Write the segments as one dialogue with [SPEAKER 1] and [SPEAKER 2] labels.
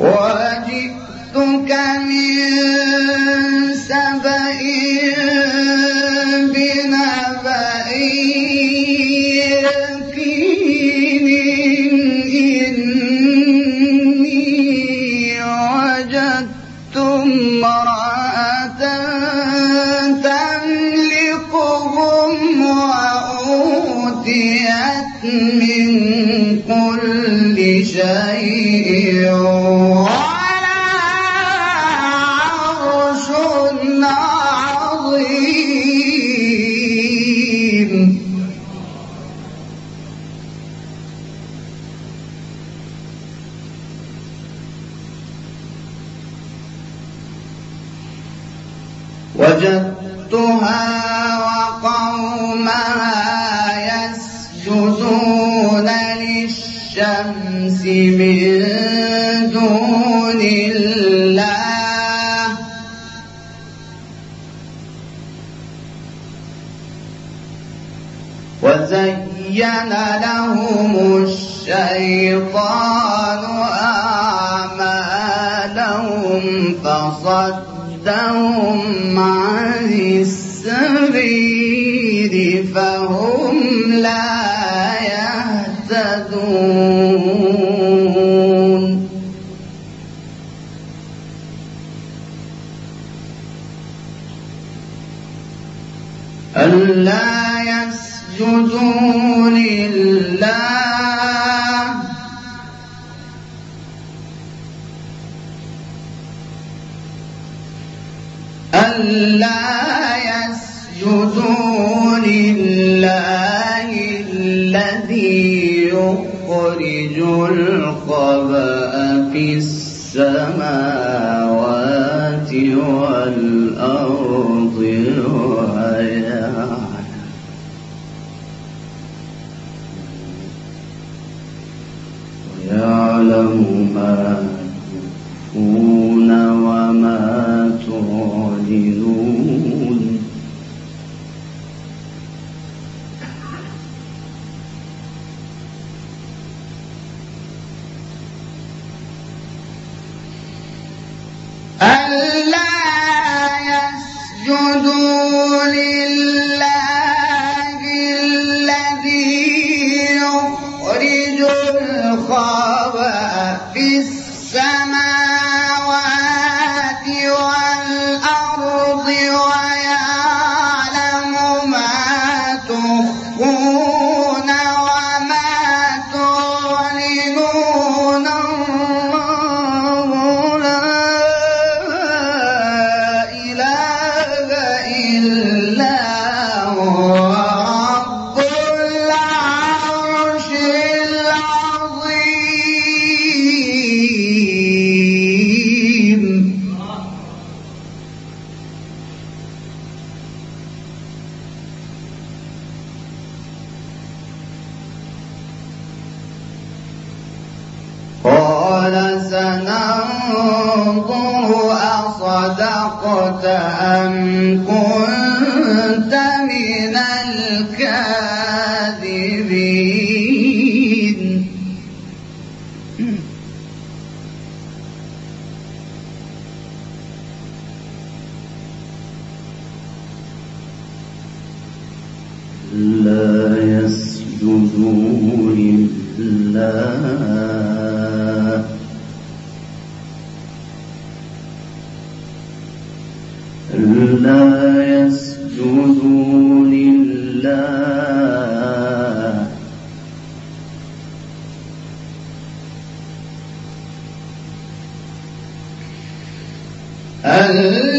[SPEAKER 1] وجئتك من سبأ بنبأ يقين إني وجدت امرأة تملكهم وأوتيت من كل شيء ولها عرش عظيم. وجدتها وزين لهم الشيطان أعمالهم فصدهم عن السبيل فهم لا يهتدون. ألا ألا يسجدوا لله الذي يخرج الخبأ في السماوات والأرض ويعلم ما تخفون وما تعلنون. ألا يسجدوا لله والأرض ويعلم سننظر أصدقت أم كنت من الكاذبين؟ لا يسجدوا لله. لا يسجدوا لله. ألا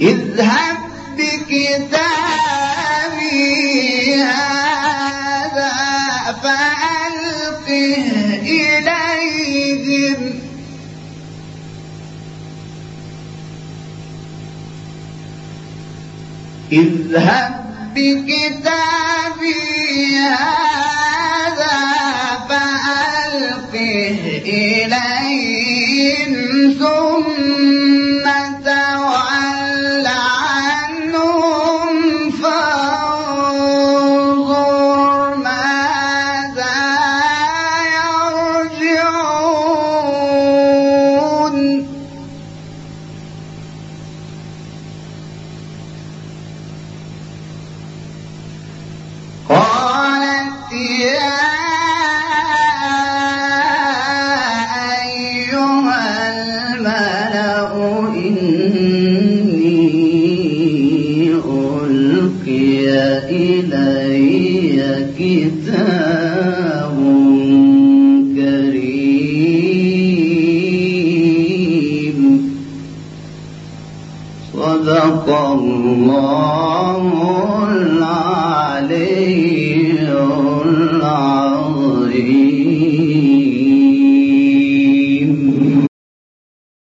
[SPEAKER 1] اذهب بكتابي هذا فألقه إليهم. اذهب بكتابي هذا فألقه إليهم. ثم ألقي إلي كتاب كريم. صدق الله العلي العظيم.